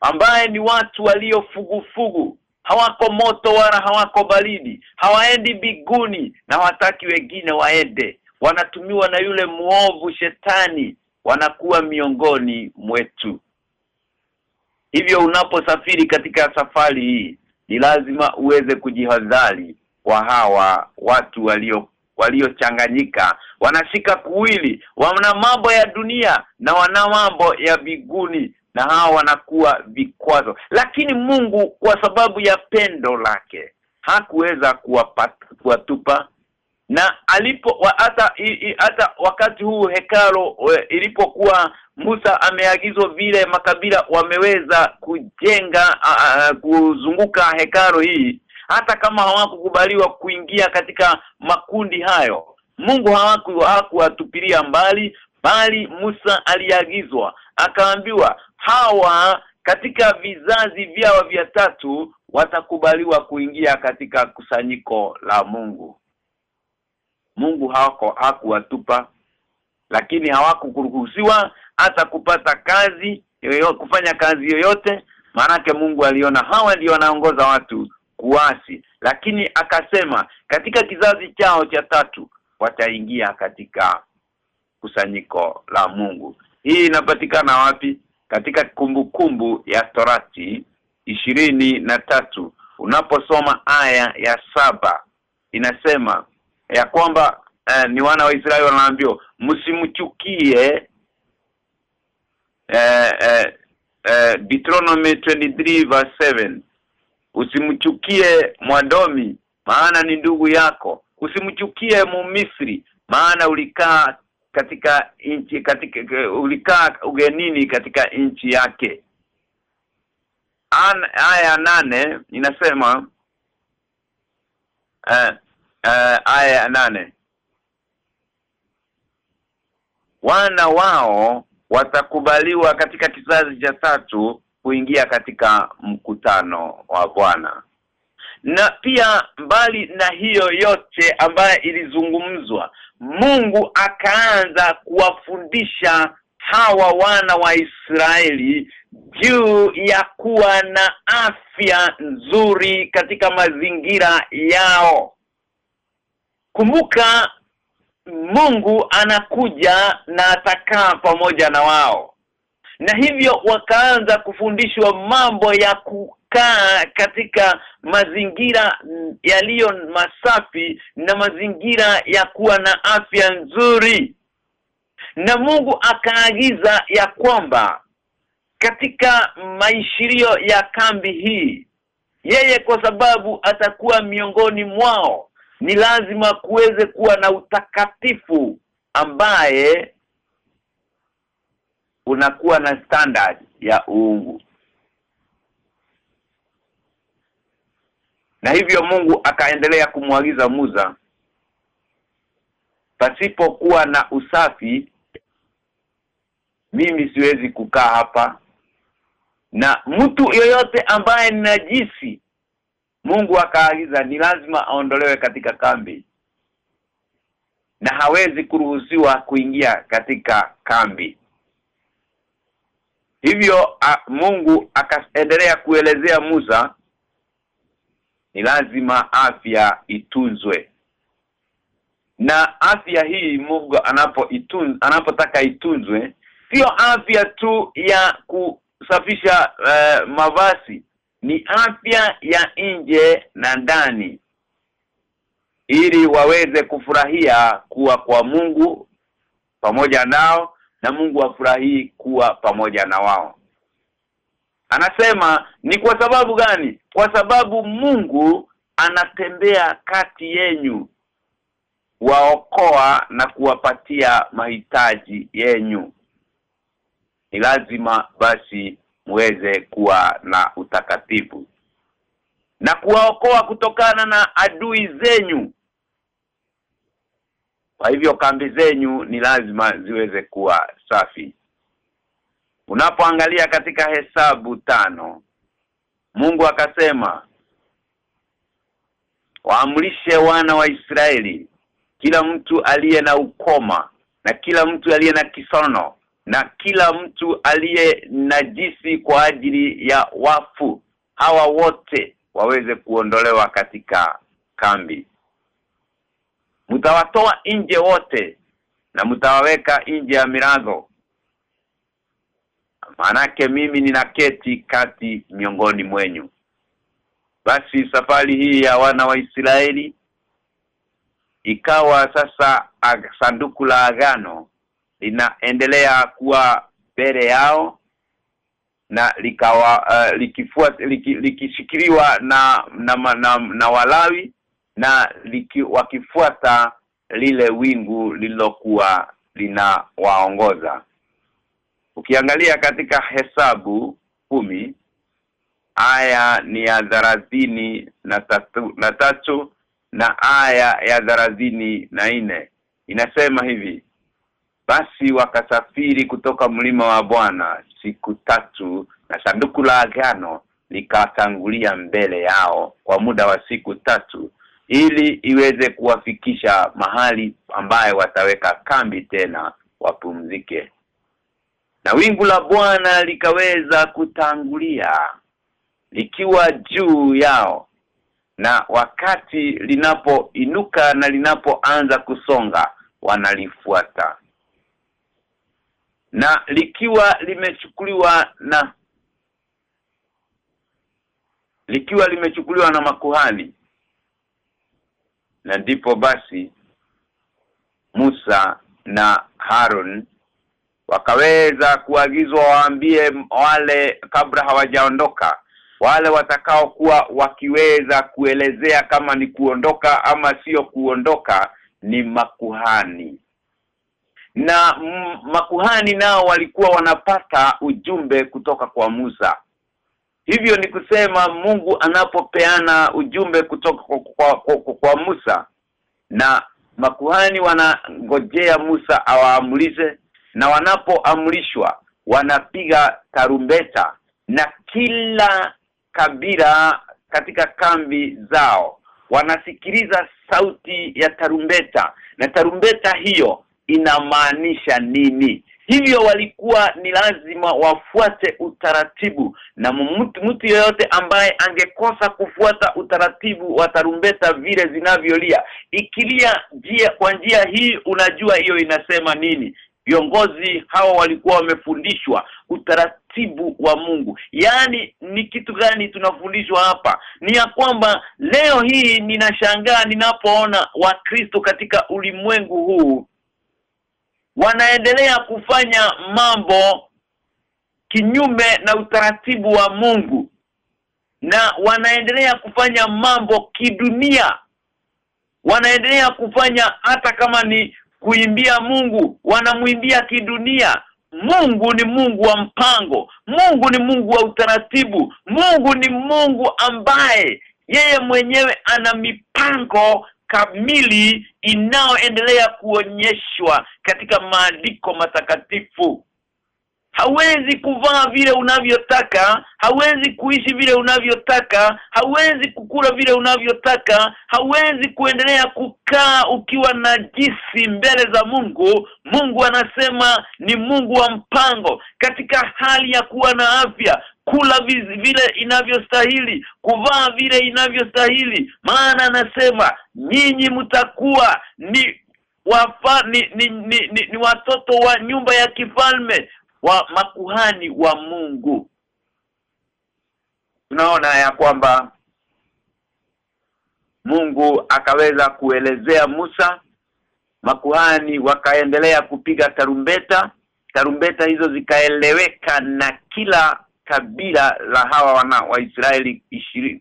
ambaye ni watu waliofugufugu hawako moto wala hawako baridi. Hawaendi biguni na hawataki wengine waende. Wanatumiwa na yule muovu shetani. Wanakuwa miongoni mwetu. Hivyo unaposafiri katika safari hii ni lazima uweze kujihadhari kwa hawa watu walio waliochanganyika. Wanashika kuwili. Wana mambo ya dunia na wana mambo ya biguni na hawa wanakuwa vikwazo. Lakini Mungu kwa sababu ya pendo lake hakuweza kuwatupa. Na alipo hata hata wakati huu hekalo ilipokuwa Musa ameagizwa vile makabila wameweza kujenga a, a, kuzunguka hekalo hii hata kama hawakukubaliwa kuingia katika makundi hayo Mungu hawakuwatupilia mbali bali Musa aliagizwa akaambiwa hawa katika vizazi vyao vya tatu watakubaliwa kuingia katika kusanyiko la Mungu. Mungu hawako hakuwatupa lakini hawakuruhusiwa hata kupata kazi yoyo, kufanya kazi yoyote. Maanake Mungu aliona hawa ndio wanaongoza watu kuasi. Lakini akasema katika kizazi chao cha tatu wataingia katika kusanyiko la Mungu. Hii inapatikana wapi? Katika kumbukumbu kumbu ya Torati ishirini na tatu. Unaposoma aya ya saba inasema ya kwamba eh, ni wana wa Israeli wanaambiwa msimchukie eh, eh, eh, Deuteronomy 23 verse 7 usimchukie mwadomi maana ni ndugu yako. Usimchukie mumisri maana ulikaa katika nchi katika ulikaa ugenini katika nchi yake. An, aya nane inasema uh, uh, aya nane. Wana wao watakubaliwa katika kizazi cha tatu kuingia katika mkutano wa Bwana na pia mbali na hiyo yote ambayo ilizungumzwa Mungu akaanza kuwafundisha hawa wana wa Israeli juu ya kuwa na afya nzuri katika mazingira yao. Kumbuka Mungu anakuja na atakaa pamoja na wao. Na hivyo wakaanza kufundishwa mambo ya kukaa katika mazingira yaliyo masafi na mazingira ya kuwa na afya nzuri. Na Mungu akaagiza ya kwamba katika maishirio ya kambi hii yeye kwa sababu atakuwa miongoni mwao ni lazima kuweze kuwa na utakatifu ambaye unakuwa na standard ya uungu na hivyo Mungu akaendelea kumwagiza Musa pasipokuwa na usafi mimi siwezi kukaa hapa. Na mtu yoyote ambaye ni najisi Mungu akaagiza ni lazima aondolewe katika kambi. Na hawezi kuruhusiwa kuingia katika kambi. Hivyo a, Mungu akaendelea kuelezea Musa ni lazima afya itunzwe. Na afya hii Mungu anapo itun, anapotaka itunzwe sio afya tu ya kusafisha uh, mavazi ni afya ya nje na ndani. Ili waweze kufurahia kuwa kwa Mungu pamoja nao na Mungu afurahii kuwa pamoja na wao anasema ni kwa sababu gani? Kwa sababu Mungu anatembea kati yenyu waokoa na kuwapatia mahitaji yenyu. Ni lazima basi muweze kuwa na utakatifu na kuwaokoa kutokana na adui zenyu. Kwa hivyo kambi zenyu ni lazima ziweze kuwa safi unapoangalia katika hesabu tano Mungu akasema waamrishe wana wa Israeli kila mtu aliye na ukoma na kila mtu aliye na kisono na kila mtu aliye najisi kwa ajili ya wafu hawa wote waweze kuondolewa katika kambi. Mtawatoa nje wote na mtawaweka nje ya milango manake mimi ninaketi kati miongoni mwenyu. Basi safari hii ya wana wa Israeli ikawa sasa sanduku la agano linaendelea kuwa mbele yao na likawa uh, likifuata liki, likishikiliwa na na, na na na Walawi na liki, wakifuata lile wingu lililokuwa linawaongoza ukiangalia katika hesabu kumi aya ni ya thelathini na tatu na tatu na aya ya thelathini na nne. Inasema hivi basi wakasafiri kutoka mlima wa Bwana siku tatu na sanduku la agano likatangulia mbele yao kwa muda wa siku tatu ili iweze kuwafikisha mahali ambaye wataweka kambi tena wapumzike na wingu la Bwana likaweza kutangulia likiwa juu yao. Na wakati linapoinuka na linapoanza kusonga wanalifuata. Na likiwa limechukuliwa na likiwa limechukuliwa na makuhani na ndipo basi Musa na Harun wakaweza kuagizwa waambie wale kabla hawajaondoka wale watakao kuwa wakiweza kuelezea kama ni kuondoka ama sio kuondoka ni makuhani. Na makuhani nao walikuwa wanapata ujumbe kutoka kwa Musa. Hivyo ni kusema Mungu anapopeana ujumbe kutoka kwa, kwa, kwa, kwa, Musa na makuhani wanangojea Musa awaamulize na wanapoamrishwa wanapiga tarumbeta na kila kabila katika kambi zao. Wanasikiliza sauti ya tarumbeta na tarumbeta hiyo inamaanisha nini? Hivyo walikuwa ni lazima wafuate utaratibu na mtu mtu yeyote ambaye angekosa kufuata utaratibu wa tarumbeta vile zinavyolia ikilia njia kwa njia hii unajua hiyo inasema nini viongozi hawa walikuwa wamefundishwa utaratibu wa Mungu. Yaani ni kitu gani tunafundishwa hapa? Ni ya kwamba leo hii ninashangaa ninapoona wakristo katika ulimwengu huu wanaendelea kufanya mambo kinyume na utaratibu wa Mungu na wanaendelea kufanya mambo kidunia. Wanaendelea kufanya hata kama ni kuimbia Mungu wanamwimbia kidunia. Mungu ni Mungu wa mpango Mungu ni Mungu wa utaratibu Mungu ni Mungu ambaye yeye mwenyewe ana mipango kamili inayoendelea kuonyeshwa katika maandiko matakatifu hawezi kuvaa vile unavyotaka hawezi kuishi vile unavyotaka hawezi kukula vile unavyotaka hawezi kuendelea kukaa ukiwa na jisi mbele za Mungu. Mungu anasema ni Mungu wa mpango. Katika hali ya kuwa na afya kula vile inavyostahili kuvaa vile inavyostahili. Maana anasema nyinyi mtakuwa ni wafa, ni, ni, ni, ni, ni watoto wa nyumba ya kifalme wa makuhani wa Mungu. Tunaona ya kwamba Mungu akaweza kuelezea Musa makuhani wakaendelea kupiga tarumbeta. Tarumbeta hizo zikaeleweka na kila kabila la hawa wana wa Israeli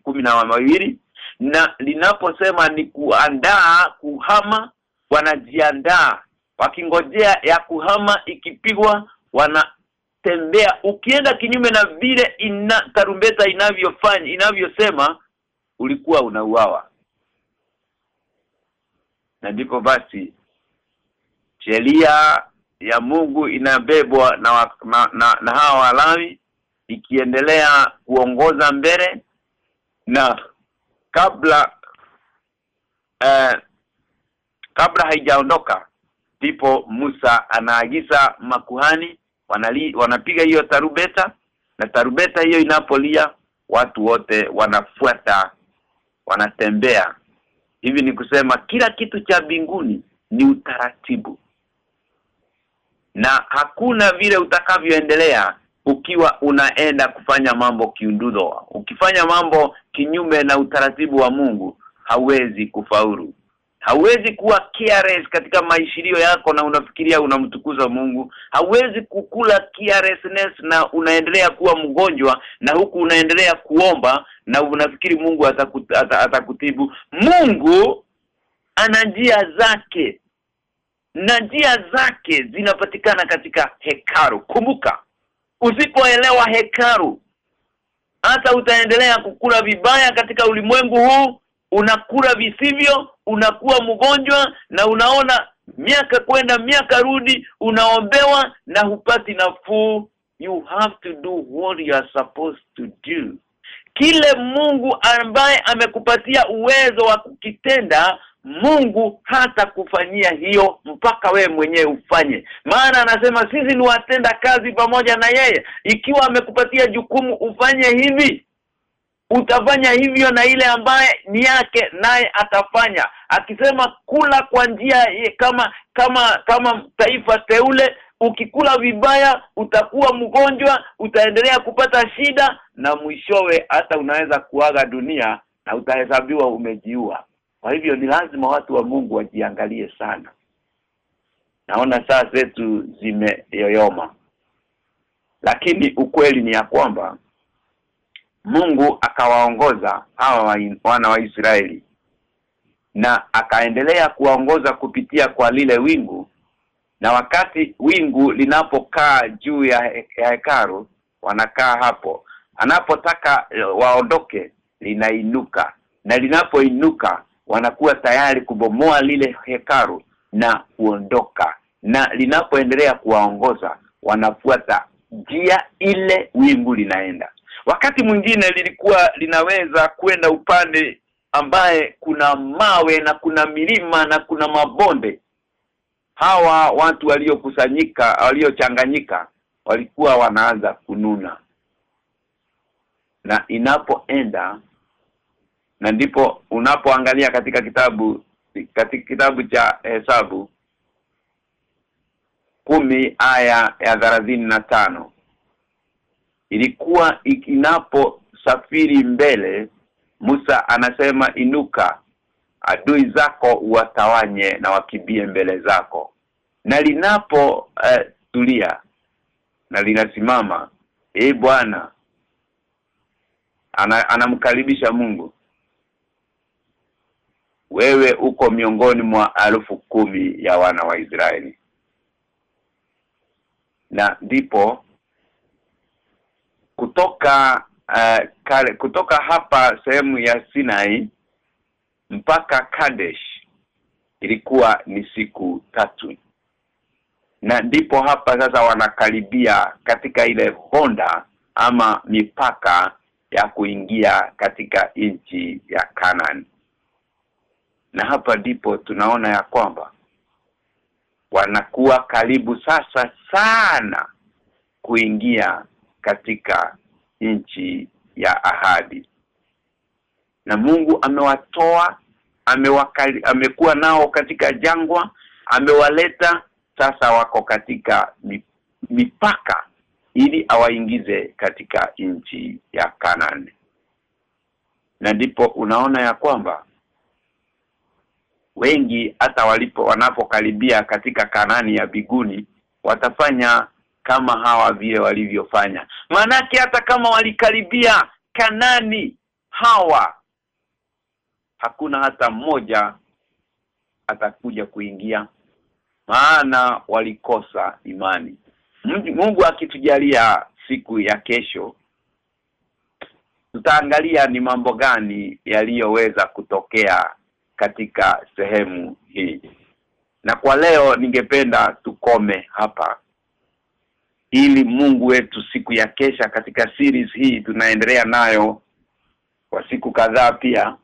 kumi na mawili na linaposema ni kuandaa kuhama wanajiandaa wakingojea ya kuhama ikipigwa wanatembea. Ukienda kinyume na vile ina tarumbeta inavyofanya inavyosema ulikuwa unauawa. Na ndipo basi sheria ya Mungu inabebwa na, wa, na, na, na hawa walawi ikiendelea kuongoza mbele na kabla eh, kabla haijaondoka ndipo Musa anaagiza makuhani wanali, wanapiga hiyo tarubeta na tarubeta hiyo inapolia watu wote wanafuata wanatembea. Hivi ni kusema kila kitu cha binguni ni utaratibu. Na hakuna vile utakavyoendelea ukiwa unaenda kufanya mambo kiundudo. Ukifanya mambo kinyume na utaratibu wa Mungu hauwezi kufaulu hauwezi kuwa careless katika maishirio yako na unafikiria unamtukuza Mungu. Hauwezi kukula carelessness na unaendelea kuwa mgonjwa na huku unaendelea kuomba na unafikiri Mungu atakut, atakutibu. Mungu ana njia zake na njia zake zinapatikana katika hekaru. Kumbuka usipoelewa hekaru hata utaendelea kukula vibaya katika ulimwengu huu unakula visivyo unakuwa mgonjwa na unaona miaka kwenda miaka rudi unaombewa na hupati nafuu. You have to do what you are supposed to do. Kile Mungu ambaye amekupatia uwezo wa kukitenda Mungu hata kufanyia hiyo mpaka we mwenyewe ufanye. Maana anasema sisi ni watenda kazi pamoja na yeye. Ikiwa amekupatia jukumu ufanye hivi utafanya hivyo na ile ambaye ni yake naye atafanya. Akisema kula kwa njia kama kama kama taifa teule ukikula vibaya utakuwa mgonjwa utaendelea kupata shida na mwishowe hata unaweza kuaga dunia na utahesabiwa umejiua. Kwa hivyo ni lazima watu wa Mungu wajiangalie sana. Naona saa zetu zimeyoyoma lakini ukweli ni ya kwamba Mungu akawaongoza hawa wana wa Israeli na akaendelea kuwaongoza kupitia kwa lile wingu. Na wakati wingu linapokaa juu ya, he, ya hekaru wanakaa hapo. Anapotaka waondoke linainuka. Na linapoinuka wanakuwa tayari kubomoa lile hekaru na kuondoka. Na linapoendelea kuwaongoza wanafuata njia ile wingu linaenda wakati mwingine lilikuwa linaweza kwenda upande ambaye kuna mawe na kuna milima na kuna mabonde. Hawa watu waliokusanyika waliochanganyika walikuwa wanaanza kununa. Na inapoenda na ndipo unapoangalia katika kitabu katika kitabu cha hesabu kumi aya ya thelathini na tano ilikuwa inapo safiri mbele Musa anasema inuka adui zako watawanye na wakibie mbele zako. Na linapo eh, tulia na linasimama eh bwana ana, anamkaribisha Mungu wewe uko miongoni mwa alfu kumi ya wana wa Israeli. Na ndipo kutoka uh, kale, kutoka hapa sehemu ya Sinai mpaka Kadesh ilikuwa ni siku tatu. Na ndipo hapa sasa wanakaribia katika ile honda ama mipaka ya kuingia katika nchi ya Canaan na hapa ndipo tunaona ya kwamba wanakuwa karibu sasa sana kuingia katika nchi ya ahadi. Na Mungu amewatoa amewakali amekuwa nao katika jangwa amewaleta sasa wako katika mipaka ili awaingize katika nchi ya Kanaani na ndipo unaona ya kwamba wengi hata walipo wanapokaribia katika Kanani ya biguni watafanya kama hawa vile walivyofanya. Manake hata kama walikaribia Kanani hawa hakuna hata mmoja atakuja kuingia maana walikosa imani. Mungu akitujalia siku ya kesho tutaangalia ni mambo gani yaliyoweza kutokea katika sehemu hii. Na kwa leo ningependa tukome hapa ili Mungu wetu siku ya kesha katika series hii tunaendelea nayo kwa siku kadhaa pia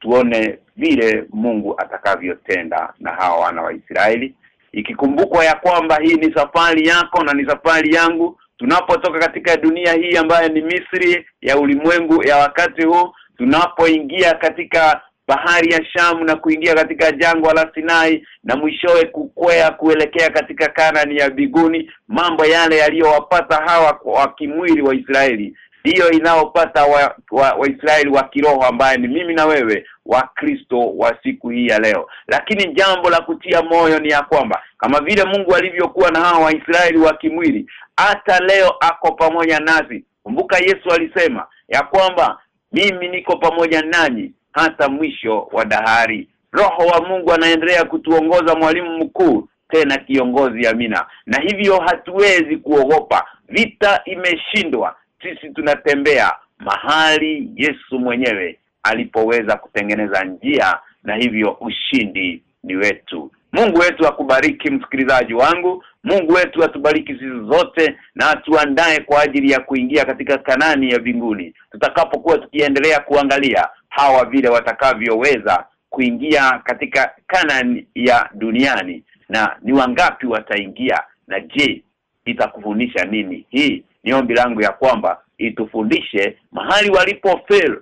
tuone vile Mungu atakavyotenda na hawa wana wa Israeli. Ikikumbukwa ya kwamba hii ni safari yako na ni safari yangu tunapotoka katika dunia hii ambayo ni Misri ya ulimwengu ya wakati huu tunapoingia katika bahari ya Shamu na kuingia katika jangwa la Sinai na mwishowe kukwea kuelekea katika Kanani ya biguni mambo yale yaliyowapata hawa wa kimwili wa Israeli. Ndiyo inaopata wa, wa, wa Israeli wa kiroho ambaye ni mimi na wewe wa Kristo wa siku hii ya leo. Lakini jambo la kutia moyo ni ya kwamba kama vile Mungu alivyokuwa na hawa Waisraeli wa kimwili hata leo ako pamoja nasi. Kumbuka Yesu alisema ya kwamba mimi niko pamoja nanyi hata mwisho wa dahari. Roho wa Mungu anaendelea kutuongoza mwalimu mkuu tena kiongozi amina. Na hivyo hatuwezi kuogopa. Vita imeshindwa. Sisi tunatembea mahali Yesu mwenyewe alipoweza kutengeneza njia na hivyo ushindi ni wetu Mungu wetu akubariki msikilizaji wangu. Mungu wetu atubariki sisi zote na atuandae kwa ajili ya kuingia katika Kanani ya mbinguni tutakapokuwa tukiendelea kuangalia hawa vile watakavyoweza kuingia katika Kanani ya duniani na ni wangapi wataingia na je itakufundisha nini? Hii ni ombi langu ya kwamba itufundishe mahali walipo fail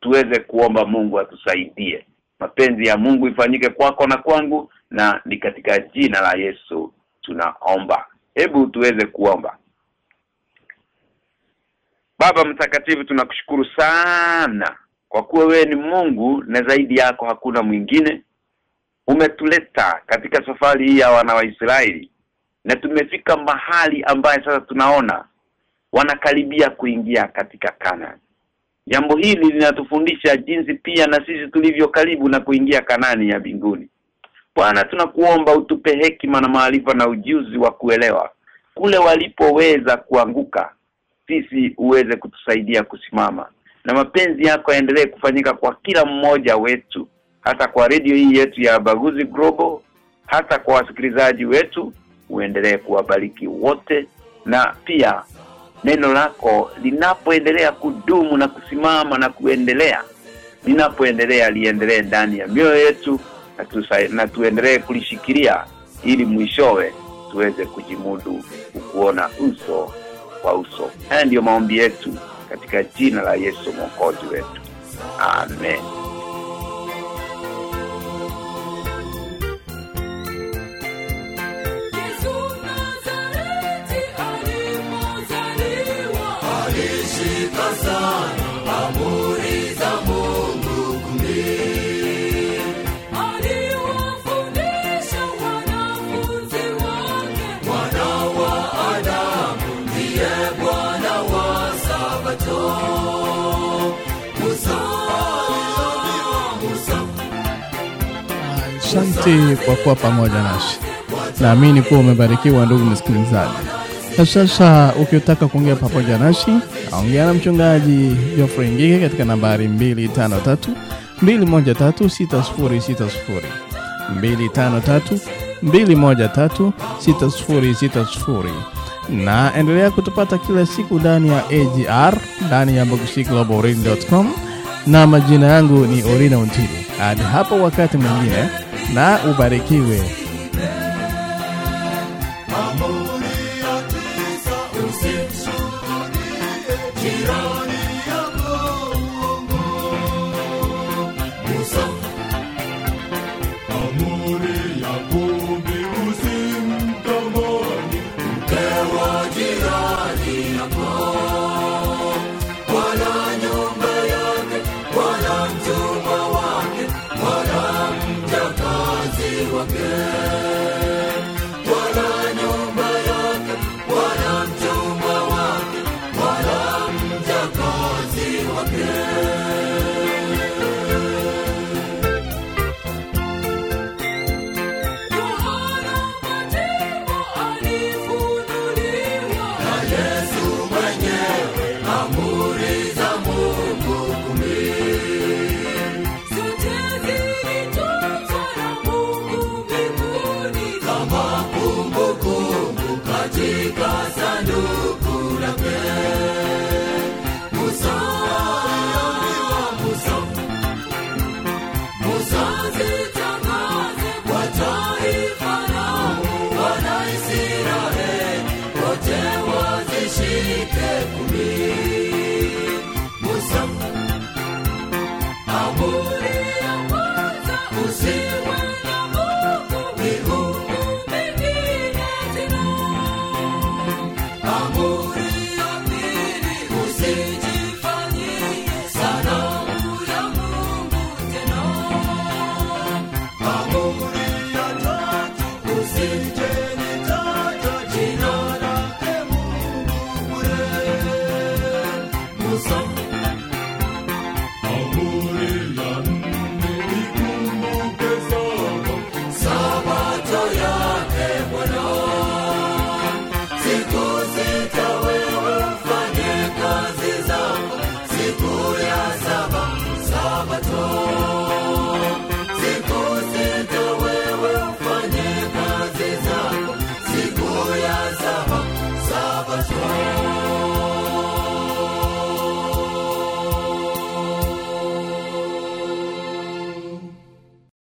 tuweze kuomba Mungu atusaidie. Mapenzi ya Mungu ifanyike kwako na kwangu na ni katika jina la Yesu tunaomba. Hebu tuweze kuomba. Baba mtakatifu tunakushukuru sana kwa kuwa wewe ni Mungu na zaidi yako hakuna mwingine. Umetuleta katika safari hii ya wana wa Israeli na tumefika mahali ambaye sasa tunaona wanakaribia kuingia katika Kanani. Jambo hili linatufundisha jinsi pia na sisi tulivyo karibu na kuingia Kanani ya mbinguni. Bwana tunakuomba utupe hekima na maarifa na ujuzi wa kuelewa kule walipoweza kuanguka sisi uweze kutusaidia kusimama. Na mapenzi yako yaendelee kufanyika kwa kila mmoja wetu hata kwa redio hii yetu ya Baguzi Global hata kwa wasikilizaji wetu uendelee kuwabariki wote. Na pia neno lako linapoendelea kudumu na kusimama na kuendelea linapoendelea liendelee ndani ya mioyo yetu na, tusa, na tuendelee kulishikilia ili mwishowe tuweze kujimudu kuona uso kwa uso. Haya ndiyo maombi yetu katika jina la Yesu mwokozi wetu. Amen Asante kwa kuwa pamoja nasi. Naamini kuwa umebarikiwa ndugu msikilizaji. Na sasa ukitaka kuongea pamoja nasi, ongea na mchungaji Geoffrey Ngige katika nambari 253 213 6060 253 213 6060 na endelea kutupata kila siku ndani ya AGR ndani ya bogusiglobalradio.com na majina yangu ni Orina Untili. Hadi hapo wakati mwingine na ubarikiwe.